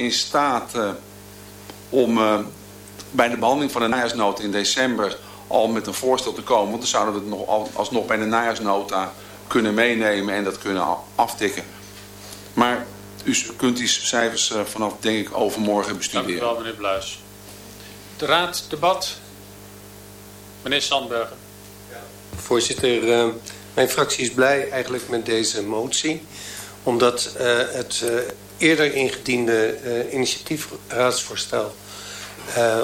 in staat uh, om uh, bij de behandeling van de najaarsnota in december al met een voorstel te komen. Want dan zouden we het nog alsnog bij de najaarsnota kunnen meenemen en dat kunnen aftikken. Maar u kunt die cijfers uh, vanaf, denk ik, overmorgen bestuderen. Dank u wel, meneer Bluis. De raad, debat. Meneer Sandbergen. Ja. Voorzitter, uh, mijn fractie is blij eigenlijk met deze motie. Omdat uh, het eerder ingediende initiatiefraadsvoorstel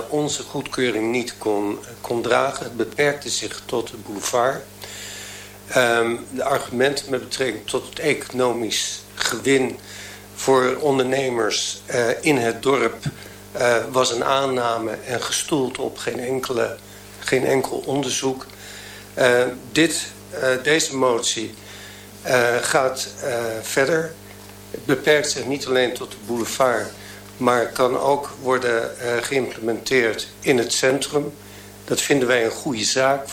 onze goedkeuring niet kon, kon dragen. Het beperkte zich tot de boulevard. Um, de argumenten met betrekking tot het economisch gewin voor ondernemers uh, in het dorp was een aanname en gestoeld op geen, enkele, geen enkel onderzoek. Dit, deze motie gaat verder. Beperkt zich niet alleen tot de boulevard, maar kan ook worden geïmplementeerd in het centrum. Dat vinden wij een goede zaak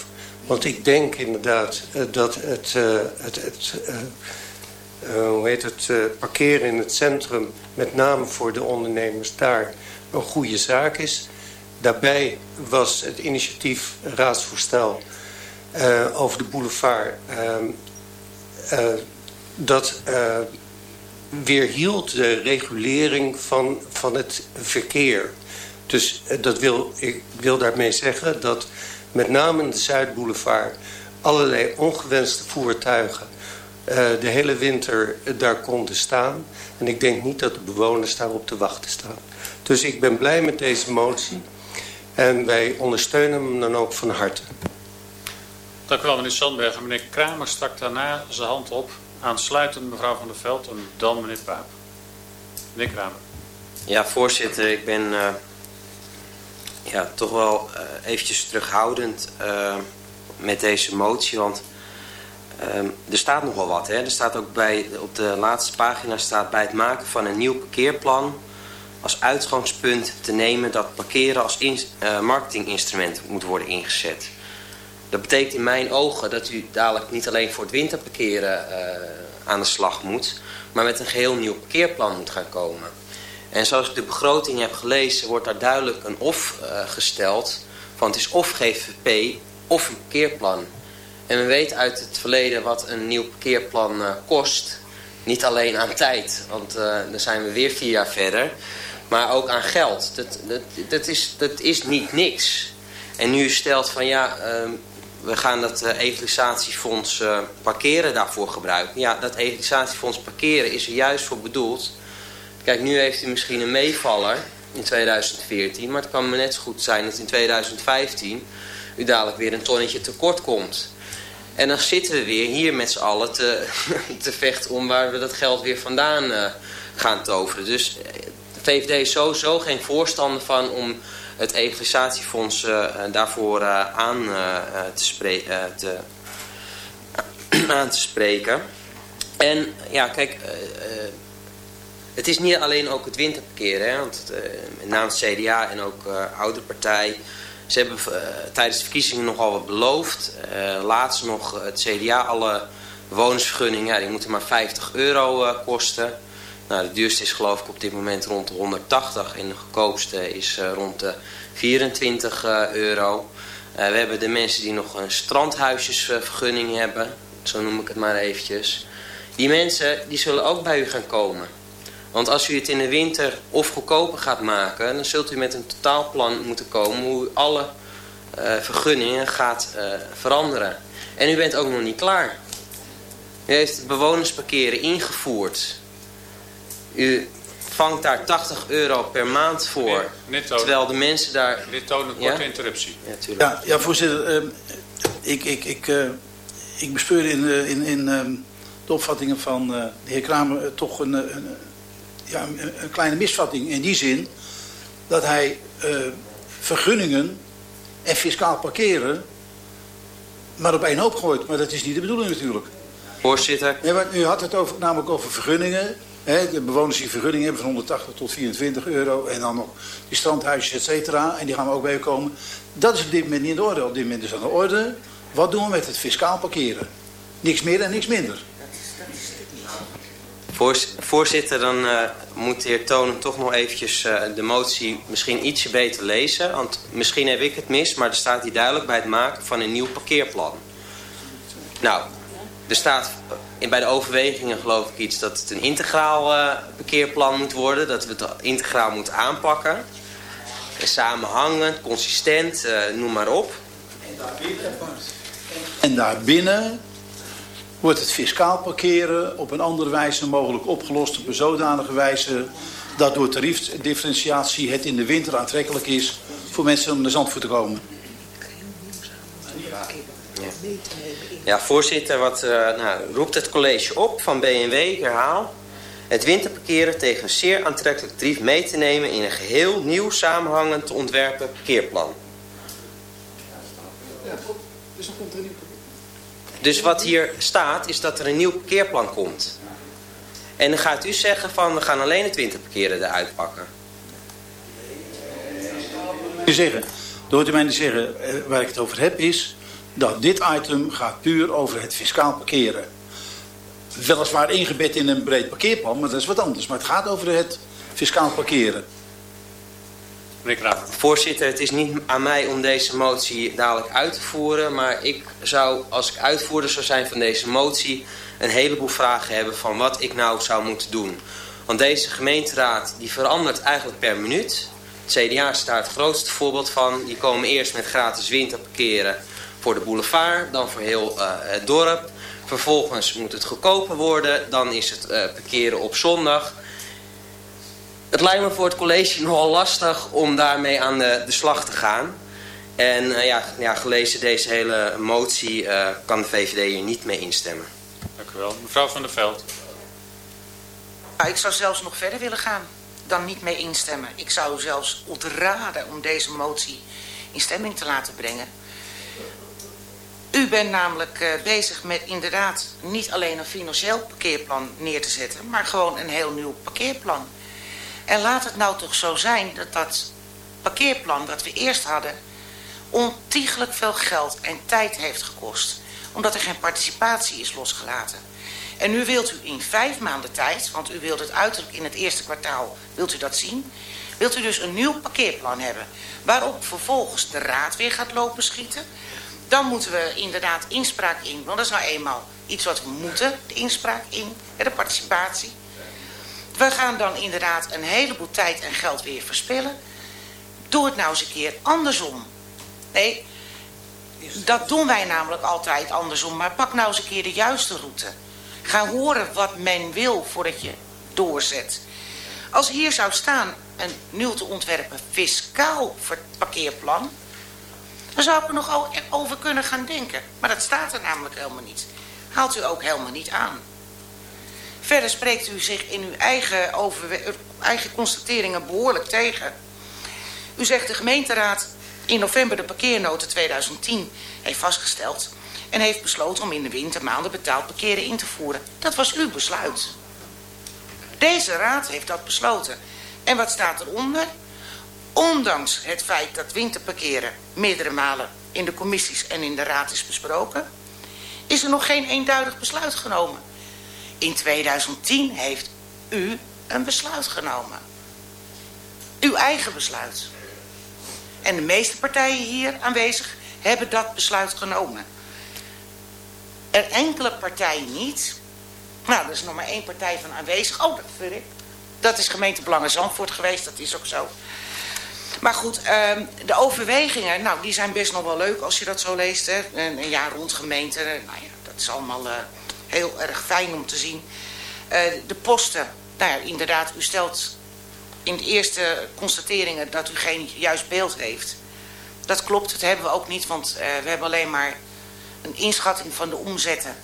want ik denk inderdaad uh, dat het, uh, het, het hoe heet het, parkeren in het centrum... met name voor de ondernemers daar een goede zaak is. Daarbij was het initiatief raadsvoorstel over de boulevard... Ehm, dat weerhield de regulering van, van het verkeer. Dus dat wil, ik wil daarmee zeggen dat met name in de Zuidboulevard... allerlei ongewenste voertuigen uh, de hele winter daar konden staan. En ik denk niet dat de bewoners daarop te wachten staan. Dus ik ben blij met deze motie. En wij ondersteunen hem dan ook van harte. Dank u wel, meneer Sandberg. Meneer Kramer stak daarna zijn hand op. Aansluitend mevrouw Van der Veld en dan meneer Paap. Meneer Kramer. Ja, voorzitter. Ik ben uh, ja, toch wel uh, eventjes terughoudend uh, met deze motie. Want er staat nogal wat. Hè? Er staat ook bij, op de laatste pagina staat bij het maken van een nieuw parkeerplan... als uitgangspunt te nemen dat parkeren als in, marketinginstrument moet worden ingezet. Dat betekent in mijn ogen dat u dadelijk niet alleen voor het winterparkeren aan de slag moet... maar met een geheel nieuw parkeerplan moet gaan komen... En zoals ik de begroting heb gelezen, wordt daar duidelijk een of uh, gesteld. Van het is of GVP of een parkeerplan. En we weten uit het verleden wat een nieuw parkeerplan uh, kost. Niet alleen aan tijd, want uh, dan zijn we weer vier jaar verder. Maar ook aan geld. Dat, dat, dat, is, dat is niet niks. En nu stelt van ja, we gaan dat egalisatiefonds parkeren daarvoor gebruiken. Ja, dat egalisatiefonds parkeren is er juist voor bedoeld Kijk, nu heeft u misschien een meevaller in 2014. Maar het kan me net zo goed zijn dat in 2015 u dadelijk weer een tonnetje tekort komt. En dan zitten we weer hier met z'n allen te, te vechten om waar we dat geld weer vandaan uh, gaan toveren. Dus de eh, VVD is sowieso geen voorstander van om het egalisatiefonds uh, daarvoor uh, aan, te, te aan te spreken. En ja, kijk, het is niet alleen ook het winterparkeren, hè, want uh, het CDA en ook uh, oude partij... Ze hebben uh, tijdens de verkiezingen nogal wat beloofd. laatst nog het CDA, alle bewonersvergunningen, ja, die moeten maar 50 euro kosten. Nou, de duurste is geloof ik op dit moment rond de 180 en de goedkoopste is rond de 24 euro. we hebben de mensen die nog een strandhuisjesvergunning hebben, zo noem ik het maar eventjes. Die mensen die zullen ook bij u gaan komen. Want als u het in de winter of goedkoper gaat maken... dan zult u met een totaalplan moeten komen... hoe u alle vergunningen gaat veranderen. En u bent ook nog niet klaar. U heeft het bewonersparkeren ingevoerd. U vangt daar 80 euro per maand voor. Terwijl de mensen daar... Dit toont een korte ja? interruptie. Ja, ja, ja, voorzitter. Uh, ik, ik, ik, ik bespeur in, in, in de opvattingen van de heer Kramer... toch een, een ja, een, kleine misvatting in die zin dat hij uh, vergunningen en fiscaal parkeren maar op één hoop gooit. Maar dat is niet de bedoeling natuurlijk. Voorzitter. Nee, maar u had het over, namelijk over vergunningen. De bewoners die vergunningen hebben van 180 tot 24 euro. En dan nog die strandhuisjes, et cetera. En die gaan we ook bij komen. Dat is op dit moment niet in de orde. Op dit moment is aan de orde. Wat doen we met het fiscaal parkeren? Niks meer en niks minder. Voorzitter, dan uh, moet de heer Tonen toch nog eventjes uh, de motie misschien ietsje beter lezen. Want misschien heb ik het mis, maar er staat hier duidelijk bij het maken van een nieuw parkeerplan. Nou, er staat bij de overwegingen geloof ik iets dat het een integraal uh, parkeerplan moet worden. Dat we het integraal moeten aanpakken. Samenhangend, consistent, noem maar op. En daarbinnen wordt het fiscaal parkeren op een andere wijze mogelijk opgelost. Op een zodanige wijze dat door tariefdifferentiatie het in de winter aantrekkelijk is voor mensen om naar Zandvoort te komen. Ja, voorzitter, wat uh, nou, roept het college op van BNW, ik herhaal. Het winterparkeren tegen een zeer aantrekkelijk tarief mee te nemen in een geheel nieuw samenhangend te ontwerpen parkeerplan. Ja, dus dan komt er een nieuw dus wat hier staat is dat er een nieuw parkeerplan komt. En dan gaat u zeggen van we gaan alleen het winterparkeren eruit pakken. Zeggen, door u mij te zeggen, eh, waar ik het over heb is dat dit item gaat puur over het fiscaal parkeren. Weliswaar ingebed in een breed parkeerplan, maar dat is wat anders. Maar het gaat over het fiscaal parkeren. Voorzitter, het is niet aan mij om deze motie dadelijk uit te voeren. Maar ik zou, als ik uitvoerder zou zijn van deze motie... een heleboel vragen hebben van wat ik nou zou moeten doen. Want deze gemeenteraad die verandert eigenlijk per minuut. Het CDA is daar het grootste voorbeeld van. Die komen eerst met gratis winterparkeren voor de boulevard. Dan voor heel uh, het dorp. Vervolgens moet het goedkoper worden. Dan is het uh, parkeren op zondag het lijkt me voor het college nogal lastig om daarmee aan de, de slag te gaan. En uh, ja, ja, gelezen deze hele motie uh, kan de VVD hier niet mee instemmen. Dank u wel. Mevrouw van der Veld. Nou, ik zou zelfs nog verder willen gaan dan niet mee instemmen. Ik zou zelfs ontraden om deze motie in stemming te laten brengen. U bent namelijk uh, bezig met inderdaad niet alleen een financieel parkeerplan neer te zetten... maar gewoon een heel nieuw parkeerplan. En laat het nou toch zo zijn dat dat parkeerplan dat we eerst hadden... ontiegelijk veel geld en tijd heeft gekost. Omdat er geen participatie is losgelaten. En nu wilt u in vijf maanden tijd, want u wilt het uiterlijk in het eerste kwartaal, wilt u dat zien... wilt u dus een nieuw parkeerplan hebben... waarop vervolgens de raad weer gaat lopen schieten... Dan moeten we inderdaad inspraak in, want dat is nou eenmaal iets wat we moeten, de inspraak in, de participatie. We gaan dan inderdaad een heleboel tijd en geld weer verspillen. Doe het nou eens een keer andersom. Nee, dat doen wij namelijk altijd andersom. Maar pak nou eens een keer de juiste route. Ga horen wat men wil voordat je doorzet. Als hier zou staan een nieuw te ontwerpen fiscaal parkeerplan... dan zou ik er nog over kunnen gaan denken. Maar dat staat er namelijk helemaal niet. Haalt u ook helemaal niet aan. Verder spreekt u zich in uw eigen, eigen constateringen behoorlijk tegen. U zegt de gemeenteraad in november de parkeernoten 2010 heeft vastgesteld... en heeft besloten om in de wintermaanden betaald parkeren in te voeren. Dat was uw besluit. Deze raad heeft dat besloten. En wat staat eronder? Ondanks het feit dat winterparkeren meerdere malen in de commissies en in de raad is besproken... is er nog geen eenduidig besluit genomen... In 2010 heeft u een besluit genomen. Uw eigen besluit. En de meeste partijen hier aanwezig hebben dat besluit genomen. Er enkele partijen niet. Nou, er is nog maar één partij van aanwezig. Oh, dat vind ik. Dat is gemeente Belangen Zandvoort geweest, dat is ook zo. Maar goed, ehm, de overwegingen, nou, die zijn best nog wel leuk als je dat zo leest. Hè. Een, jaar rond gemeente, nou ja, dat is allemaal... Uh, heel erg fijn om te zien. Uh, de posten, nou ja, inderdaad, u stelt in de eerste constateringen dat u geen juist beeld heeft. Dat klopt, dat hebben we ook niet, want uh, we hebben alleen maar een inschatting van de omzetten.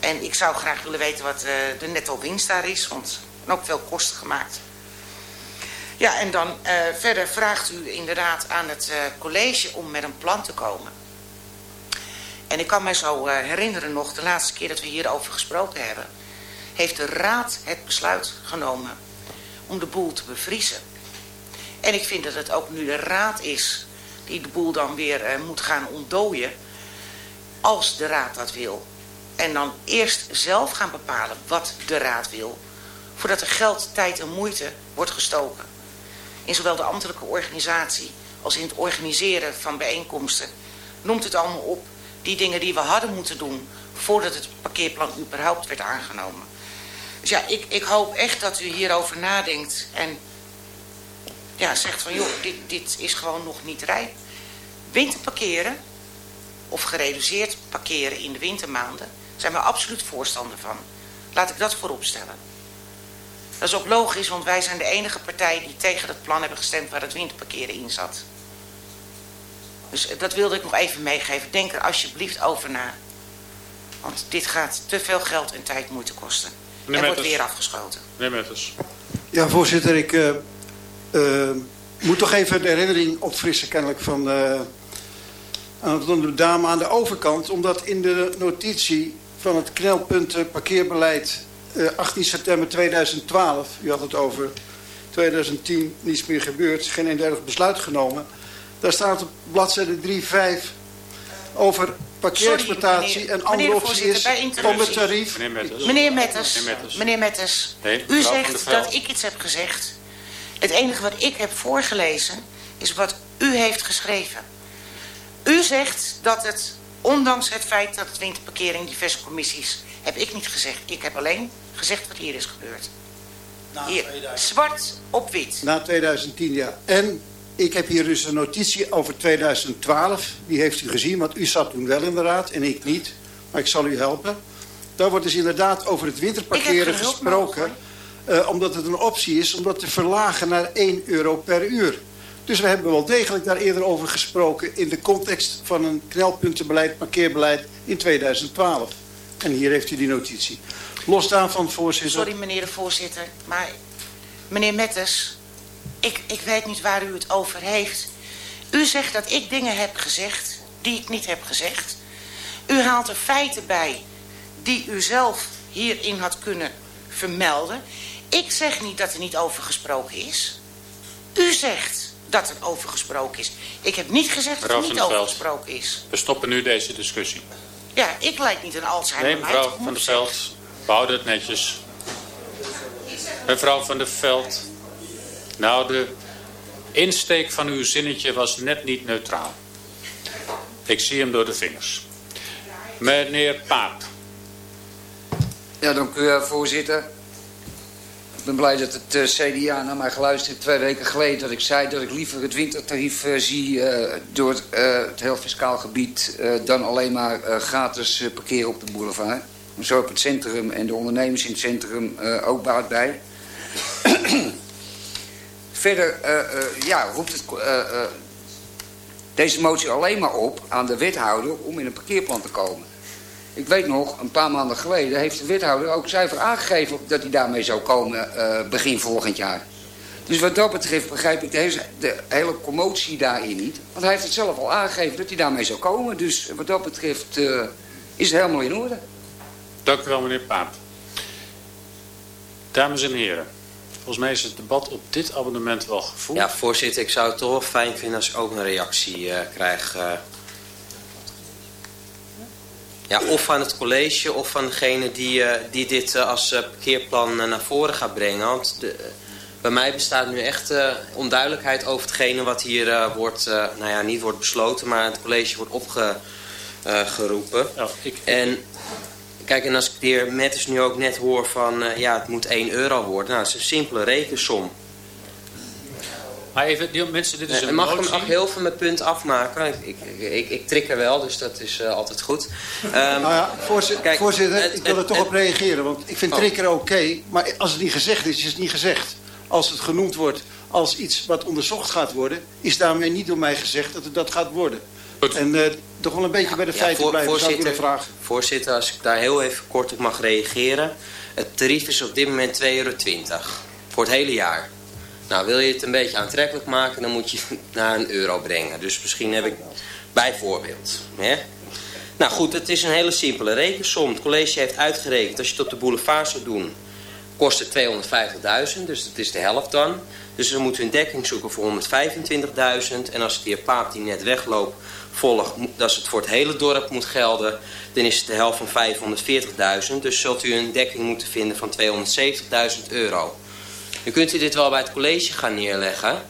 En ik zou graag willen weten wat de netto winst daar is, want ook veel kosten gemaakt. Ja, en dan uh, verder vraagt u inderdaad aan het college om met een plan te komen. En ik kan mij zo uh, herinneren nog, de laatste keer dat we hierover gesproken hebben... heeft de raad het besluit genomen om de boel te bevriezen. En ik vind dat het ook nu de raad is die de boel dan weer moet gaan ontdooien... als de raad dat wil. En dan eerst zelf gaan bepalen wat de raad wil... voordat er geld, tijd en moeite wordt gestoken. In zowel de ambtelijke organisatie als in het organiseren van bijeenkomsten. Noemt het allemaal op die dingen die we hadden moeten doen voordat het parkeerplan überhaupt werd aangenomen. Dus ja, ik, ik hoop echt dat u hierover nadenkt en ja, zegt van joh, dit, dit is gewoon nog niet rijp. Winterparkeren of gereduceerd parkeren in de wintermaanden zijn we absoluut voorstander van. Laat ik dat voorop stellen. Dat is ook logisch, want wij zijn de enige partij die tegen het plan hebben gestemd waar het winterparkeren in zat. Dus dat wilde ik nog even meegeven. Denk er alsjeblieft over na. Want dit gaat te veel geld en tijd moeten kosten. Meneer en wordt weer afgeschoten. Meneer Metters. Ja, voorzitter, ik eh, eh, moet toch even de herinnering opfrissen kennelijk van eh, aan de dame aan de overkant. Omdat in de notitie van het knelpunt parkeerbeleid eh, 18 september 2012, u had het over 2010, niets meer gebeurd, geen eenduidig besluit genomen. Daar staat op bladzijde 3.5 over parkeerexploitatie Sorry, en andere meneer de optie voorzitter, is bij om het tarief... Meneer Metters. Meneer Metters, Meneer Metters. meneer Metters, Nee, u zegt dat ik iets heb gezegd. Het enige wat ik heb voorgelezen is wat u heeft geschreven. U zegt dat het, ondanks het feit dat het winterparkeren in diverse commissies, heb ik niet gezegd. Ik heb alleen gezegd wat hier is gebeurd. Hier, zwart op wit. Na 2010, ja. En ik heb hier dus een notitie over 2012. Die heeft u gezien, want u zat toen wel in de raad en ik niet. Maar ik zal u helpen. Daar wordt dus inderdaad over het winterparkeren gesproken. eh, omdat het een optie is om dat te verlagen naar 1 euro per uur. Dus we hebben wel degelijk daar eerder over gesproken... in de context van een knelpuntenbeleid, parkeerbeleid in 2012. En hier heeft u die notitie. Los daarvan, voorzitter... Sorry meneer de voorzitter, maar meneer Metters, ik, ik weet niet waar u het over heeft. U zegt dat ik dingen heb gezegd die ik niet heb gezegd. U haalt er feiten bij die u zelf hierin had kunnen vermelden. Ik zeg niet dat er niet over gesproken is. U zegt dat er over gesproken is. Ik heb niet gezegd dat er niet over gesproken is. We stoppen nu deze discussie. Ja, ik lijk niet een Alzheimer. Nee, maar mevrouw van der Veld. We houden het netjes. Mevrouw van der Veld. Nou, de insteek van uw zinnetje was net niet neutraal. Ik zie hem door de vingers. Meneer Paap. Ja, dank u eh, voorzitter. Ik ben blij dat het eh, CDA naar mij geluisterd heeft twee weken geleden... dat ik zei dat ik liever het wintertarief eh, zie eh, door het, heel fiscaal gebied... dan alleen maar gratis parkeren op de boulevard. Zo heb het centrum en de ondernemers in het centrum ook baat bij. Verder ja, roept het, deze motie alleen maar op aan de wethouder om in een parkeerplan te komen. Ik weet nog, een paar maanden geleden heeft de wethouder ook zuiver aangegeven dat hij daarmee zou komen eh, begin volgend jaar. Dus wat dat betreft begrijp ik deze, de hele commotie daarin niet. Want hij heeft het zelf al aangegeven dat hij daarmee zou komen. Dus wat dat betreft eh, is het helemaal in orde. Dank u wel, meneer Paap. Dames en heren. Volgens mij is het debat op dit abonnement wel gevoerd. Ja, voorzitter, ik zou het toch wel fijn vinden als ik ook een reactie eh, krijg. Ja, of van het college of van degene die, eh, die dit eh, als eh, parkeerplan naar voren gaat brengen. Want de, bij mij bestaat nu echt onduidelijkheid over hetgene wat hier wordt, nou ja, niet wordt besloten, maar het college wordt opgeroepen. Ja, ik, En kijk, en als ik de heer Metters nu ook net hoor van, ja, het moet 1 euro worden. Nou, dat is een simpele rekensom. Maar even, die mensen, dit is een mag ik motie. hem ook heel veel mijn punt afmaken? Ik, ik, ik, ik trek er wel, dus dat is eh, altijd goed. Ehm, Nou ja, voorzitter, Kijk, voorzitter het- ik wil er het- toch het- op reageren. Want ik vind Oh. triggeren oké, maar als het niet gezegd is, is het niet gezegd. Als het genoemd wordt als iets wat onderzocht gaat worden... is daarmee niet door mij gezegd dat het dat gaat worden. Goed. En eh, toch wel een beetje bij de ja, feiten voor- blijven, zou ik willen voorzitter, vragen. voorzitter, als ik daar heel even kort op mag reageren. Het tarief is op dit moment 2,20 euro. Voor het hele jaar. Nou, wil je het een beetje aantrekkelijk maken, dan moet je het naar een euro brengen. Dus misschien heb ik bijvoorbeeld. Hè? Nou goed, het is een hele simpele rekensom. Het college heeft uitgerekend, als je het op de boulevard zou doen, kost het 250.000, dus dat is de helft dan. Dus ze moeten een dekking zoeken voor 125.000. En als het de Paap die net wegloopt volgt, dat het voor het hele dorp moet gelden, dan is het de helft van 540.000. Dus zult u een dekking moeten vinden van 270.000 euro. Nu kunt u dit wel bij het college gaan neerleggen.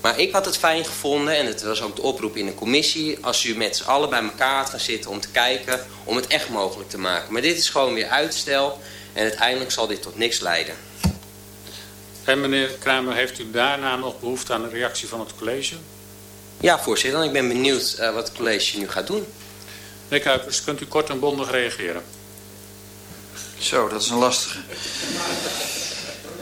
Maar ik had het fijn gevonden, en het was ook de oproep in de commissie... als u met z'n allen bij elkaar gaat gaan zitten om te kijken... om het echt mogelijk te maken. Maar dit is gewoon weer uitstel en uiteindelijk zal dit tot niks leiden. En meneer Kramer, heeft u daarna nog behoefte aan een reactie van het college? Ja, voorzitter. Ik ben benieuwd uh, wat het college nu gaat doen. Meneer Kuipers, kunt u kort en bondig reageren? Zo, dat is een lastige.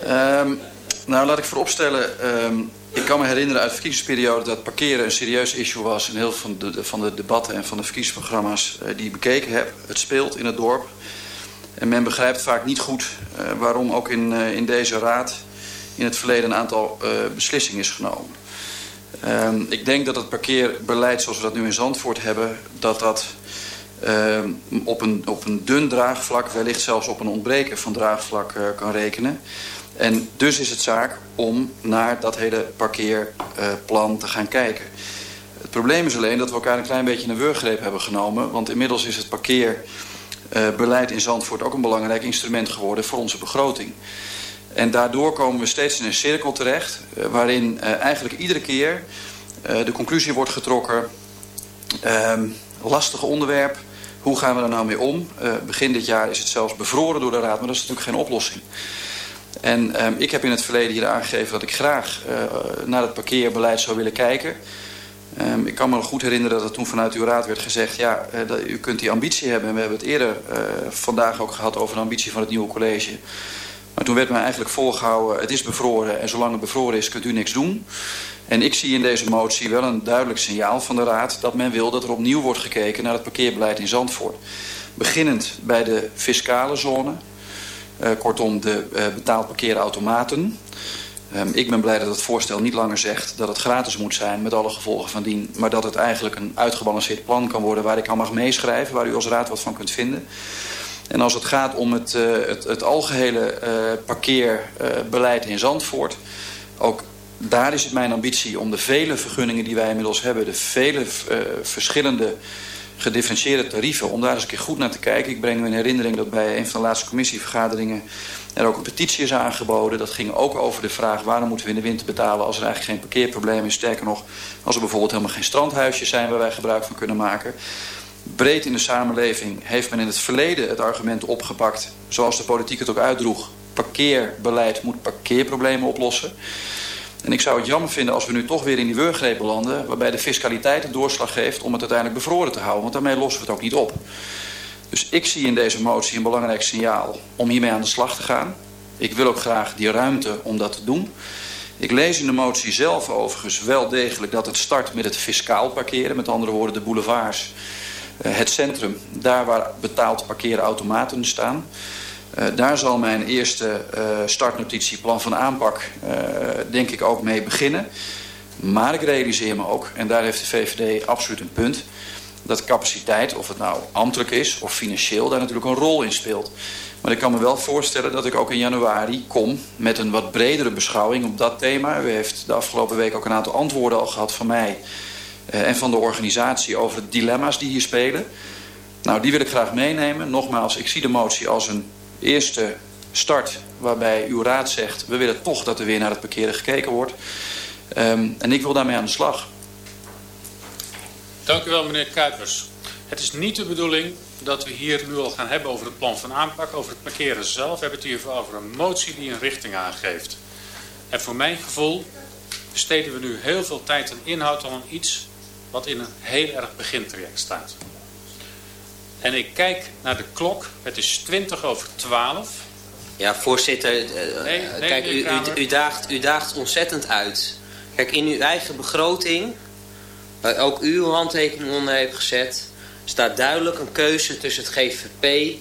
Um, nou, laat ik vooropstellen... Um, ik kan me herinneren uit de verkiezingsperiode dat parkeren een serieus issue was... in heel van de, van de debatten en van de verkiezingsprogramma's uh, die ik bekeken heb. Het speelt in het dorp. En men begrijpt vaak niet goed uh, waarom ook in, uh, in deze raad... in het verleden een aantal beslissingen is genomen. Um, ik denk dat het parkeerbeleid zoals we dat nu in Zandvoort hebben... dat dat op, een, op een dun draagvlak, wellicht zelfs op een ontbreken van draagvlak uh, kan rekenen. En dus is het zaak om naar dat hele parkeerplan te gaan kijken. Het probleem is alleen dat we elkaar een klein beetje een wurggreep hebben genomen. Want inmiddels is het parkeerbeleid in Zandvoort ook een belangrijk instrument geworden voor onze begroting. En daardoor komen we steeds in een cirkel terecht... Uh, waarin uh, eigenlijk iedere keer uh, de conclusie wordt getrokken... lastig onderwerp, hoe gaan we er nou mee om? begin dit jaar is het zelfs bevroren door de Raad, maar dat is natuurlijk geen oplossing. En um, ik heb in het verleden hier aangegeven dat ik graag naar het parkeerbeleid zou willen kijken... Um, ik kan me goed herinneren dat er toen vanuit uw raad werd gezegd... ja, uh, dat, u kunt die ambitie hebben. En we hebben het eerder uh, vandaag ook gehad over de ambitie van het nieuwe college. Maar toen werd mij eigenlijk voorgehouden, het is bevroren en zolang het bevroren is kunt u niks doen. En ik zie in deze motie wel een duidelijk signaal van de Raad dat men wil dat er opnieuw wordt gekeken naar het parkeerbeleid in Zandvoort. Beginnend bij de fiscale zone, uh, kortom de uh, betaald parkeerautomaten. Um, ik ben blij dat het voorstel niet langer zegt dat het gratis moet zijn met alle gevolgen van dien. Maar dat het eigenlijk een uitgebalanceerd plan kan worden waar ik aan mag meeschrijven, waar u als Raad wat van kunt vinden. En als het gaat om het, uh, het, het algehele parkeerbeleid in Zandvoort... ook daar is het mijn ambitie om de vele vergunningen die wij inmiddels hebben... de vele verschillende gedifferentieerde tarieven... om daar eens een keer goed naar te kijken. Ik breng u in herinnering dat bij een van de laatste commissievergaderingen... er ook een petitie is aangeboden. Dat ging ook over de vraag waarom moeten we in de winter betalen... als er eigenlijk geen parkeerprobleem is. Sterker nog, als er bijvoorbeeld helemaal geen strandhuisjes zijn... waar wij gebruik van kunnen maken breed in de samenleving heeft men in het verleden het argument opgepakt... zoals de politiek het ook uitdroeg... parkeerbeleid moet parkeerproblemen oplossen. En ik zou het jammer vinden als we nu toch weer in die wurggreep belanden... waarbij de fiscaliteit het doorslag geeft om het uiteindelijk bevroren te houden. Want daarmee lossen we het ook niet op. Dus ik zie in deze motie een belangrijk signaal om hiermee aan de slag te gaan. Ik wil ook graag die ruimte om dat te doen... Ik lees in de motie zelf overigens wel degelijk dat het start met het fiscaal parkeren. Met andere woorden de boulevards uh, het centrum, daar waar betaald parkeren automaten staan. Uh, daar zal mijn eerste uh, startnotitie, plan van aanpak, denk ik ook mee beginnen. Maar ik realiseer me ook, en daar heeft de VVD absoluut een punt... dat capaciteit, of het nou ambtelijk is of financieel, daar natuurlijk een rol in speelt. Maar ik kan me wel voorstellen dat ik ook in januari kom met een wat bredere beschouwing op dat thema. U heeft de afgelopen week ook een aantal antwoorden al gehad van mij en van de organisatie over de dilemma's die hier spelen. Nou, die wil ik graag meenemen. Nogmaals, ik zie de motie als een eerste start waarbij uw raad zegt... we willen toch dat er weer naar het parkeren gekeken wordt. Um, en ik wil daarmee aan de slag. Dank u wel, meneer Kuipers. Het is niet de bedoeling dat we hier nu al gaan hebben over het plan van aanpak, over het parkeren zelf. We hebben het hier over een motie die een richting aangeeft. En voor mijn gevoel besteden we nu heel veel tijd en inhoud aan iets wat in een heel erg begintraject staat. En ik kijk naar de klok, het is 20 over 12. Ja, voorzitter, uh, nee, nee, kijk, u, u, u, daagt, u daagt ontzettend uit. Kijk, in uw eigen begroting, waar ook u uw handtekening onder heeft gezet... staat duidelijk een keuze tussen het GVP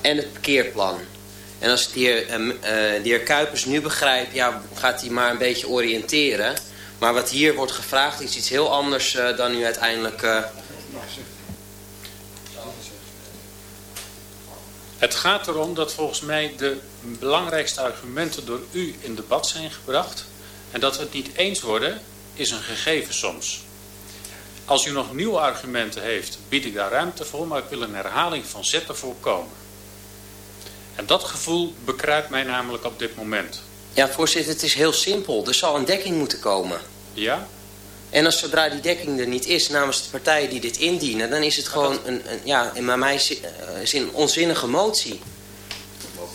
en het parkeerplan. En als ik de heer, uh, de heer Kuipers nu begrijpt, ja, gaat hij maar een beetje oriënteren... Maar wat hier wordt gevraagd is iets heel anders uh, dan u uiteindelijk... Het gaat erom dat volgens mij de belangrijkste argumenten door u in debat zijn gebracht. En dat we het niet eens worden, is een gegeven soms. Als u nog nieuwe argumenten heeft, bied ik daar ruimte voor, maar ik wil een herhaling van zetten voorkomen. En dat gevoel bekruipt mij namelijk op dit moment. Ja, voorzitter, het is heel simpel. Er zal een dekking moeten komen. Ja? En als zodra die dekking er niet is namens de partijen die dit indienen... dan is het gewoon een, een ja, in mijn zin een onzinnige motie.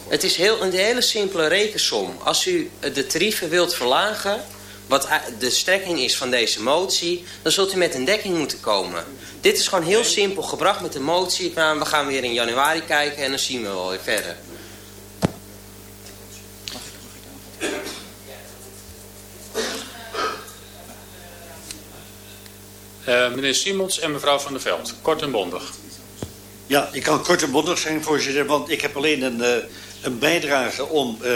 Het is heel, een hele simpele rekensom. Als u de tarieven wilt verlagen, wat de strekking is van deze motie... dan zult u met een dekking moeten komen. Dit is gewoon heel simpel gebracht met de motie. We gaan weer in januari kijken en dan zien we wel weer verder. Uh, meneer Simons en mevrouw Van der Veld. Kort en bondig. Ja, ik kan kort en bondig zijn, voorzitter. Want ik heb alleen een, uh, een bijdrage om uh,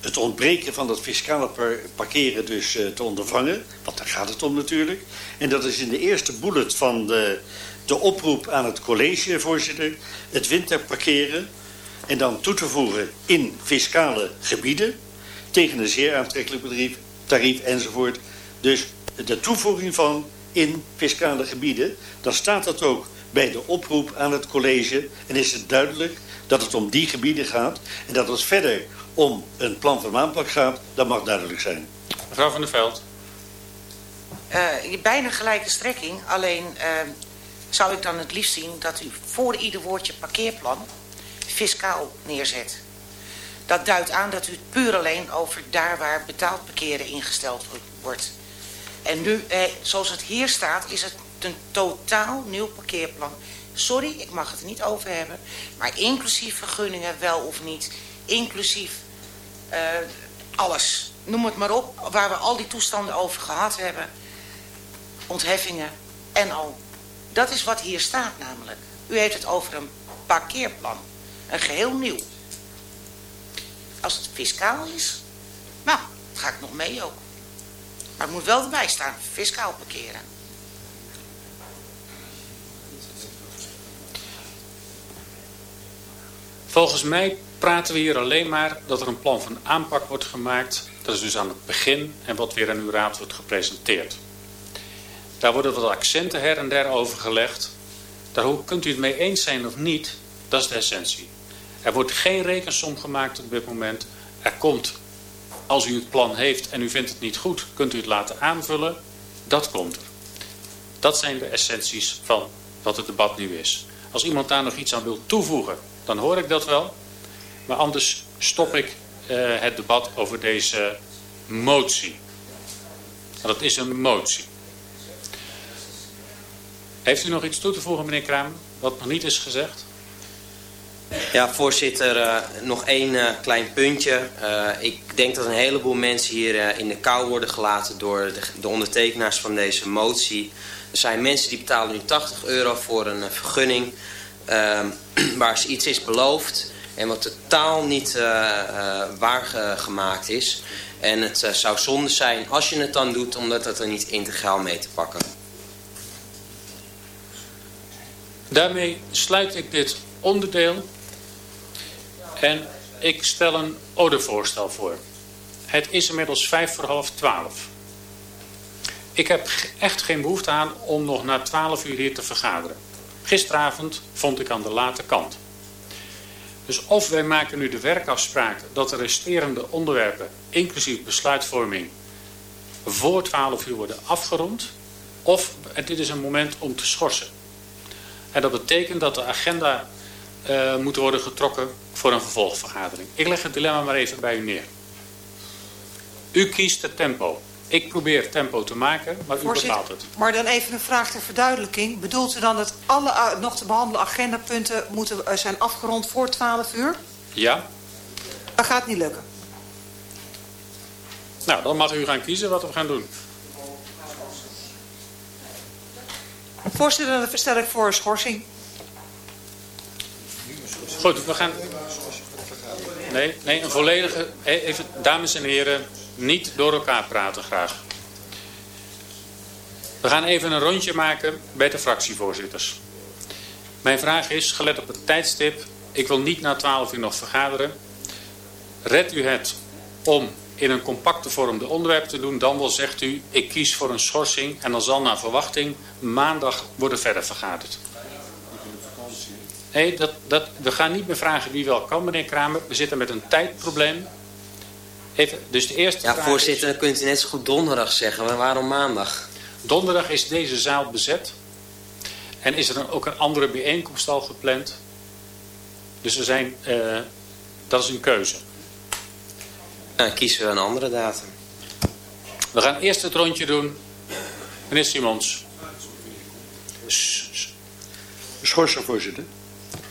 het ontbreken van dat fiscale par parkeren dus te ondervangen. Want daar gaat het om natuurlijk. En dat is in de eerste bullet van de, de oproep aan het college, voorzitter. Het winterparkeren. En dan toe te voegen in fiscale gebieden. Tegen een zeer aantrekkelijk bedrijf, tarief enzovoort. Dus de toevoeging van in fiscale gebieden, dan staat dat ook bij de oproep aan het college en is het duidelijk dat het om die gebieden gaat en dat het verder om een plan van aanpak gaat, dat mag duidelijk zijn. Mevrouw van der Veld. Uh, bijna gelijke strekking, alleen uh, zou ik dan het liefst zien dat u voor ieder woordje parkeerplan fiscaal neerzet. Dat duidt aan dat u het puur alleen over daar waar betaald parkeren ingesteld wordt. En nu, eh, zoals het hier staat, is het een totaal nieuw parkeerplan. Sorry, ik mag het er niet over hebben. Maar inclusief vergunningen, wel of niet. Inclusief uh, alles. Noem het maar op, waar we al die toestanden over gehad hebben. Ontheffingen en al. Dat is wat hier staat namelijk. U heeft het over een parkeerplan. Een geheel nieuw. Als het fiscaal is, nou, ga ik nog mee ook. Maar het moet wel erbij staan, fiscaal parkeren. Volgens mij praten we hier alleen maar dat er een plan van aanpak wordt gemaakt. Dat is dus aan het begin en wat weer aan uw raad wordt gepresenteerd. Daar worden wat accenten her en der over gelegd. Daar kunt u het mee eens zijn of niet, dat is de essentie. Er wordt geen rekensom gemaakt op dit moment. Er komt als u het plan heeft en u vindt het niet goed, kunt u het laten aanvullen. Dat komt er. Dat zijn de essenties van wat het debat nu is. Als iemand daar nog iets aan wil toevoegen, dan hoor ik dat wel. Maar anders stop ik uh, het debat over deze motie. Dat is een motie. Heeft u nog iets toe te voegen, meneer Kramer, wat nog niet is gezegd? Ja, voorzitter, uh, nog één uh, klein puntje. Uh, ik denk dat een heleboel mensen hier in de kou worden gelaten door de, de, ondertekenaars van deze motie. Er zijn mensen die betalen nu 80 euro voor een vergunning ehm, waar ze iets is beloofd en wat totaal niet waargemaakt is. En het zou zonde zijn als je het dan doet omdat het er niet integraal mee te pakken. Daarmee sluit ik dit onderdeel en ik stel een ordervoorstel voor. Het is inmiddels vijf voor half twaalf. Ik heb echt geen behoefte aan om nog na twaalf uur hier te vergaderen. Gisteravond vond ik aan de late kant. Dus of wij maken nu de werkafspraak dat de resterende onderwerpen, inclusief besluitvorming, voor 12 uur worden afgerond. Of dit is een moment om te schorsen. En dat betekent dat de agenda uh, moet worden getrokken voor een vervolgvergadering. Ik leg het dilemma maar even bij u neer. U kiest het tempo. Ik probeer tempo te maken, maar u bepaalt het. Maar dan even een vraag ter verduidelijking. Bedoelt u dan dat alle uh, nog te behandelen agendapunten moeten uh, zijn afgerond voor 12 uur? Ja. Dat gaat niet lukken. Nou, dan mag u gaan kiezen wat we gaan doen. Voorzitter, dan stel ik voor schorsing. Goed, we gaan... Nee, nee, een volledige... Even, dames en heren, niet door elkaar praten graag. We gaan even een rondje maken bij de fractievoorzitters. Mijn vraag is, gelet op het tijdstip... Ik wil niet na 12 uur nog vergaderen. Red u het om in een compacte vorm de onderwerpen te doen. Dan wel zegt u, ik kies voor een schorsing en dan zal naar verwachting maandag worden verder vergaderd. Nee, dat, dat, we gaan niet meer vragen wie wel kan, meneer Kramer. We zitten met een tijdprobleem. Even, dus de eerste Ja, vraag voorzitter, is- dan kunt u net zo goed donderdag zeggen. Maar waarom maandag? Donderdag is deze zaal bezet. En is er dan ook een andere bijeenkomst al gepland. Dus er zijn, eh, dat is een keuze. Nou, dan kiezen we een andere datum. We gaan eerst het rondje doen. Meneer Simons. Schorsen, voorzitter.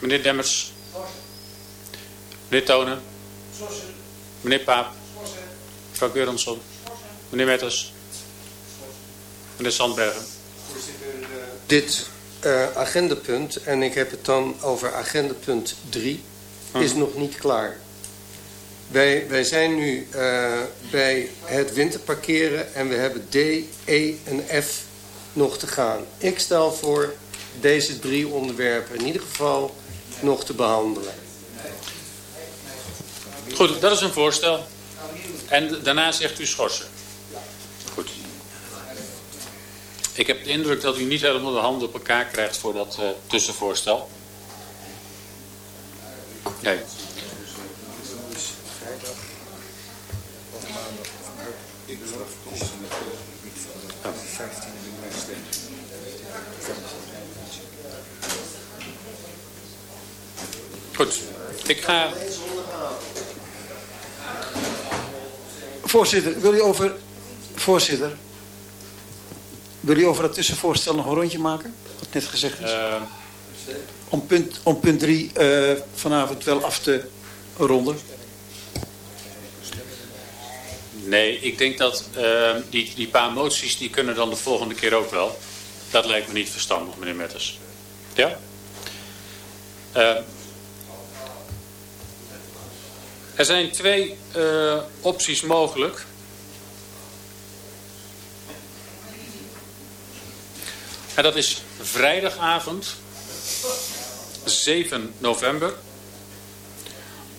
Meneer Demmers. Meneer Tonen. Meneer Paap. Mevrouw Geurensson. Meneer Metters. Meneer Sandbergen. Dit eh, agendapunt, en ik heb het dan over agendapunt 3, is Mhm. nog niet klaar. Wij, wij zijn nu eh, bij het winterparkeren en we hebben D, E en F nog te gaan. Ik stel voor deze drie onderwerpen in ieder geval nog te behandelen. Goed, dat is een voorstel. En daarna zegt u schorsen. Goed. Ik heb de indruk dat u niet helemaal de handen op elkaar krijgt voor dat eh, tussenvoorstel. Nee. Goed. Ik ga Voorzitter, wil u over... Voorzitter. Wil u over dat tussenvoorstel nog een rondje maken? Wat net gezegd is. Eh, om, punt, om punt 3 vanavond wel af te ronden. Nee, ik denk dat eh, die, die paar moties die kunnen dan de volgende keer ook wel. Dat lijkt me niet verstandig, meneer Metters. Ja? Er zijn twee eh, opties mogelijk. En dat is vrijdagavond 7 november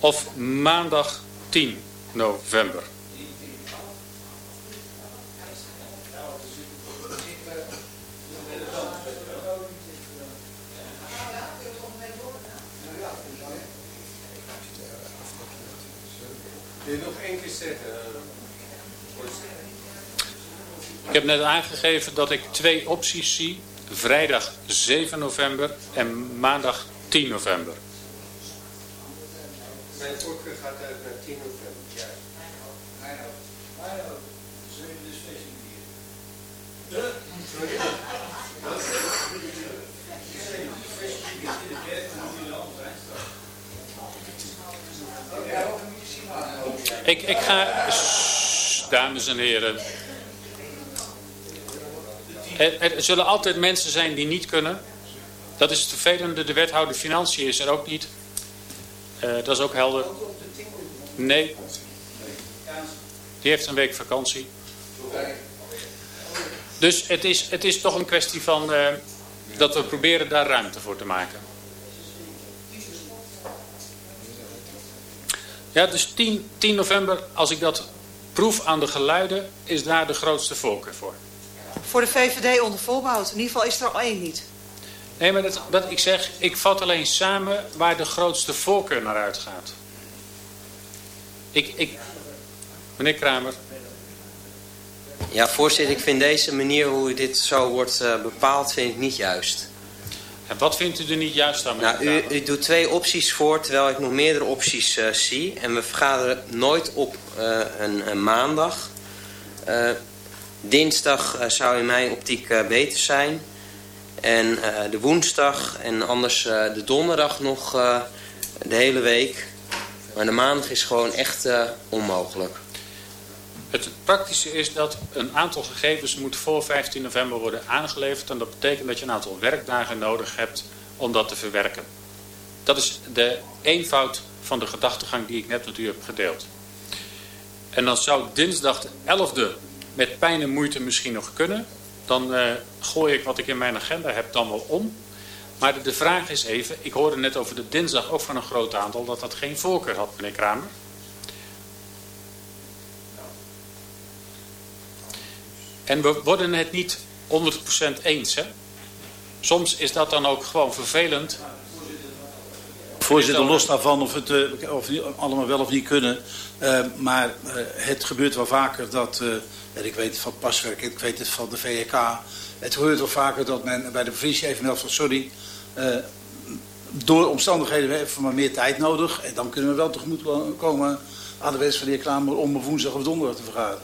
of maandag 10 november. Wil je nog één keer zeggen? Ik heb net aangegeven dat ik twee opties zie. Vrijdag 7 november en maandag 10 november. Mijn voorkeur gaat uit naar 10 november. Ja. Ik, ik ga... Dames en heren. Er, er zullen altijd mensen zijn die niet kunnen. Dat is het vervelende. De wethouder Financiën is er ook niet. Eh, dat is ook helder. Nee. Die heeft een week vakantie. Dus het is, het is toch een kwestie van eh, dat we proberen daar ruimte voor te maken. Ja, dus 10, 10 november, als ik dat proef aan de geluiden, is daar de grootste voorkeur voor. Voor de VVD onder voorbehoud. In ieder geval is er al één niet. Nee, maar dat, dat ik zeg, ik vat alleen samen waar de grootste voorkeur naar uitgaat. Ik, ik, meneer Kramer, Ja, voorzitter, ik vind deze manier hoe dit zo wordt eh, bepaald, vind ik niet juist. En wat vindt u er niet juist aan, Nou, u, doet twee opties voor, terwijl ik nog meerdere opties eh, zie. En we vergaderen nooit op eh, een, een maandag. Eh, dinsdag zou in mijn optiek beter zijn. En de woensdag en anders de donderdag nog de hele week. Maar de maandag is gewoon echt onmogelijk. Het praktische is dat een aantal gegevens moet voor 15 november worden aangeleverd. En dat betekent dat je een aantal werkdagen nodig hebt om dat te verwerken. Dat is de eenvoud van de gedachtegang die ik net met u heb gedeeld. En dan zou dinsdag de 11e met pijn en moeite misschien nog kunnen. Dan eh, gooi ik wat ik in mijn agenda heb dan wel om. Maar de, de vraag is even, ik hoorde net over de dinsdag ook van een groot aantal dat dat geen voorkeur had, meneer Kramer. En we worden het niet 100% eens. Hè? Soms is dat dan ook gewoon vervelend. Voorzitter, los daarvan of het uh, of allemaal wel of niet kunnen. Uh, maar uh, het gebeurt wel vaker dat, en ik weet het van paswerk, ik weet het van de VK. Het gebeurt wel vaker dat men bij de provincie even meldt van sorry, door omstandigheden hebben we maar meer tijd nodig. En dan kunnen we wel tegemoet komen aan de wens van de heer Kramer om woensdag of donderdag te vergaderen.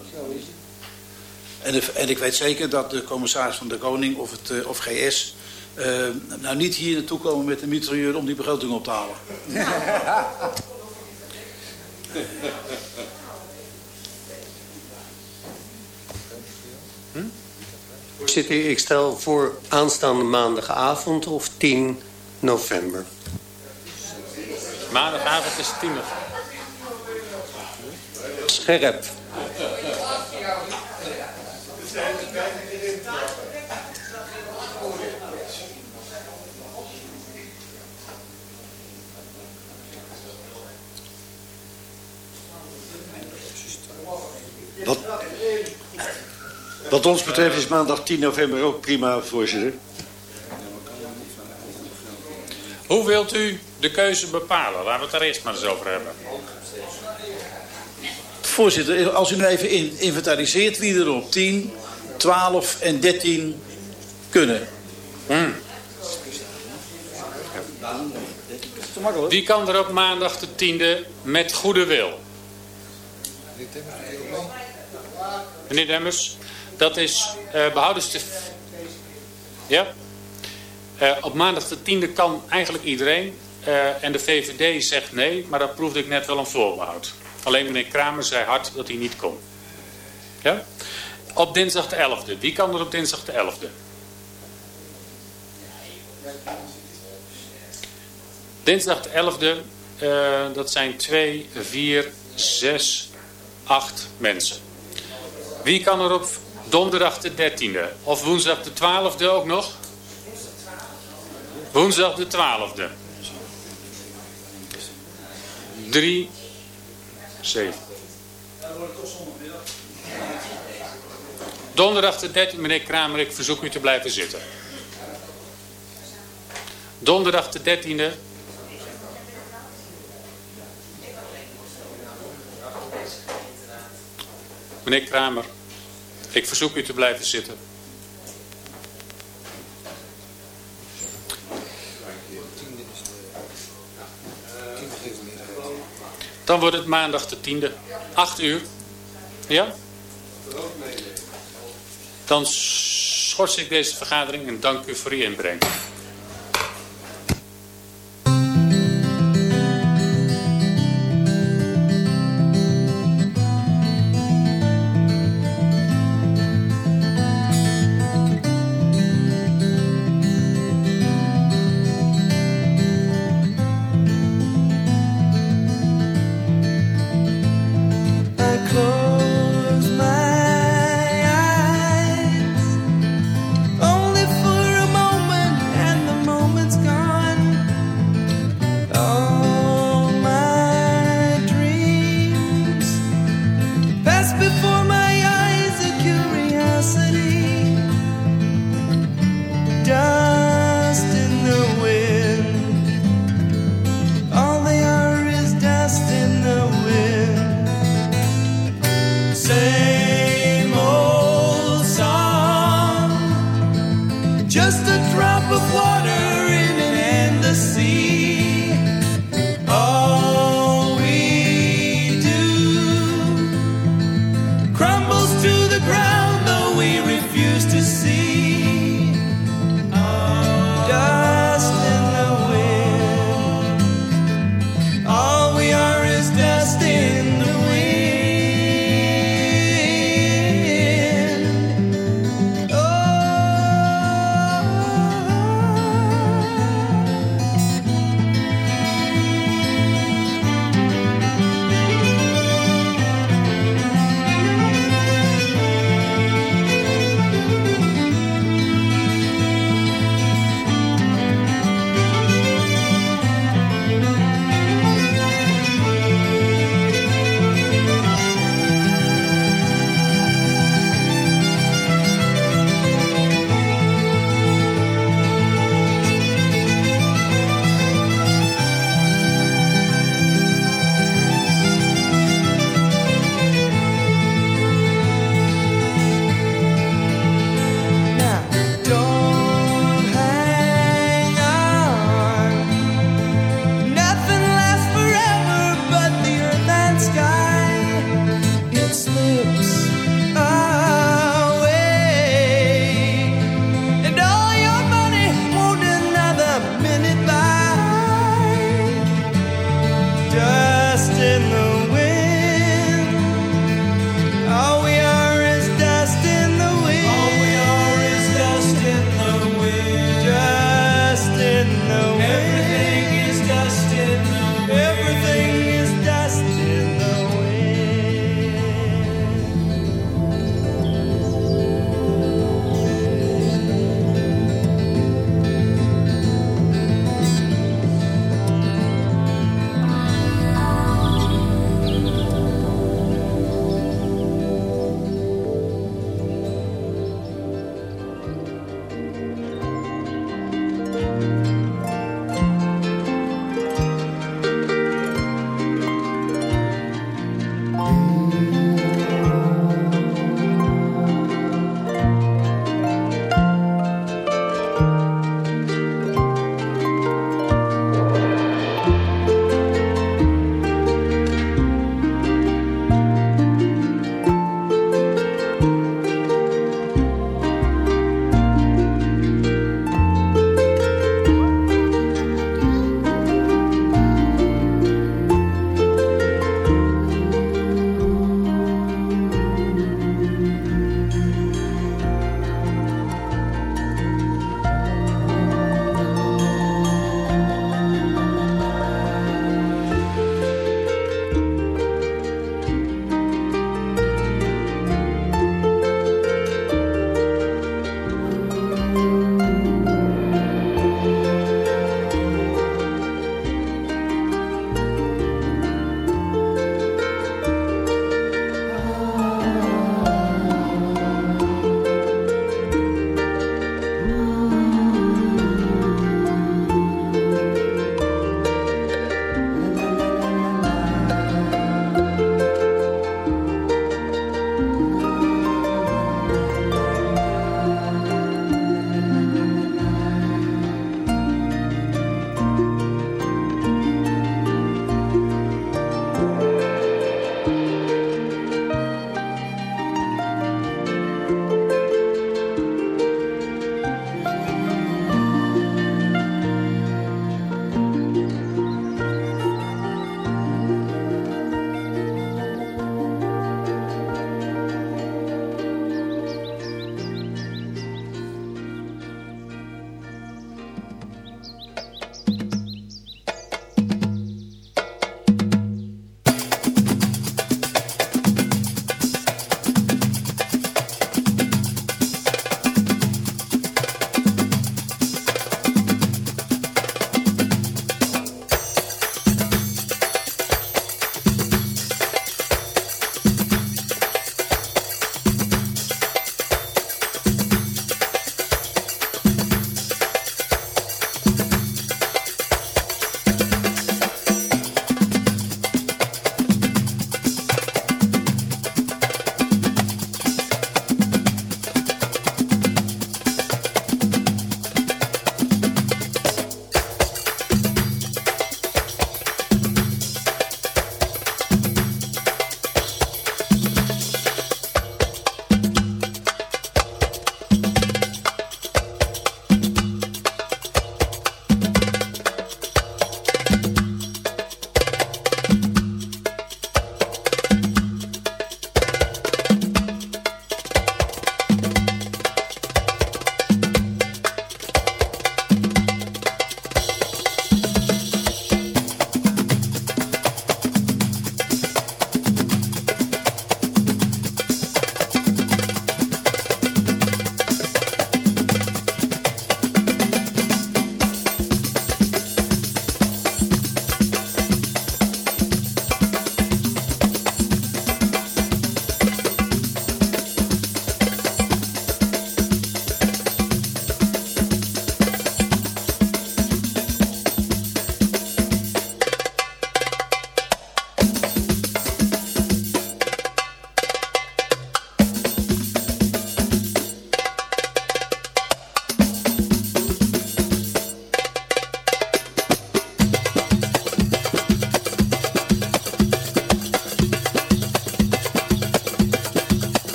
En, de, en, ik weet zeker dat de commissaris van de Koning of, het, uh, of GS... Uh, nou niet hier naartoe komen met een mitrailleur om die begroting op te halen. hm? Voorzitter, ik stel voor aanstaande maandagavond of 10 november. Maandagavond is 10 november. Scherp. Wat, wat ons betreft is maandag 10 november ook prima, voorzitter. Hoe wilt u de keuze bepalen? Laten we het daar eerst maar eens over hebben. Voorzitter, als u nu even inventariseert wie er op 10, 12 en 13 kunnen. Hmm. Wie kan er op maandag de 10e met goede wil? Meneer Demmers, dat is uh, behoudens de... Ja? Uh, op maandag de 10e kan eigenlijk iedereen. Uh, en de VVD zegt nee, maar dat proefde ik net wel een voorbehoud. Alleen meneer Kramer zei hard dat hij niet kon. Ja? Op dinsdag de 11e. Wie kan er op dinsdag de 11e? Dinsdag de 11e, uh, dat zijn 2, 4, 6, 8 mensen. Wie kan er op donderdag de 13e? Of woensdag de 12e ook nog? Woensdag de 12e. 3, 7. Donderdag de 13e, meneer Kramer, ik verzoek u te blijven zitten. Donderdag de 13e. Meneer Kramer, ik verzoek u te blijven zitten. Dan wordt het maandag de tiende. 8 uur. Ja? Dan schors ik deze vergadering en dank u voor uw inbreng.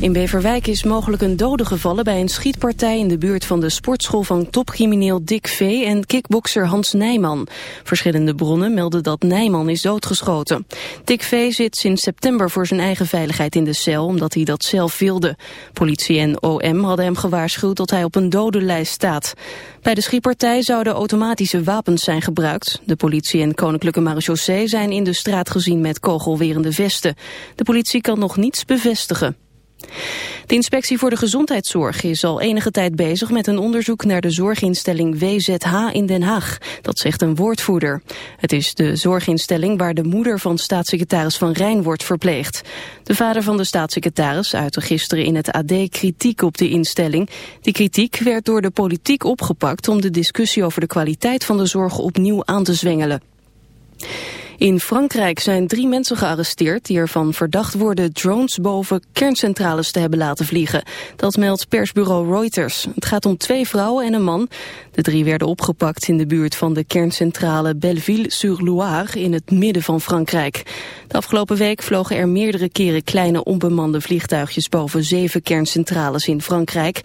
In Beverwijk is mogelijk een dode gevallen bij een schietpartij in de buurt van de sportschool van topcrimineel Dick V. en kickbokser Hans Nijman. Verschillende bronnen melden dat Nijman is doodgeschoten. Dick V. zit sinds september voor zijn eigen veiligheid in de cel omdat hij dat zelf wilde. Politie en OM hadden hem gewaarschuwd dat hij op een dodenlijst staat. Bij de schietpartij zouden automatische wapens zijn gebruikt. De politie en Koninklijke Marechaussee zijn in de straat gezien met kogelwerende vesten. De politie kan nog niets bevestigen. De Inspectie voor de Gezondheidszorg is al enige tijd bezig met een onderzoek naar de zorginstelling WZH in Den Haag. Dat zegt een woordvoerder. Het is de zorginstelling waar de moeder van staatssecretaris Van Rijn wordt verpleegd. De vader van de staatssecretaris uitte gisteren in het AD kritiek op de instelling. Die kritiek werd door de politiek opgepakt om de discussie over de kwaliteit van de zorg opnieuw aan te zwengelen. In Frankrijk zijn drie mensen gearresteerd die ervan verdacht worden drones boven kerncentrales te hebben laten vliegen. Dat meldt persbureau Reuters. Het gaat om twee vrouwen en een man. De drie werden opgepakt in de buurt van de kerncentrale Belleville-sur-Loire in het midden van Frankrijk. De afgelopen week vlogen er meerdere keren kleine onbemande vliegtuigjes boven zeven kerncentrales in Frankrijk.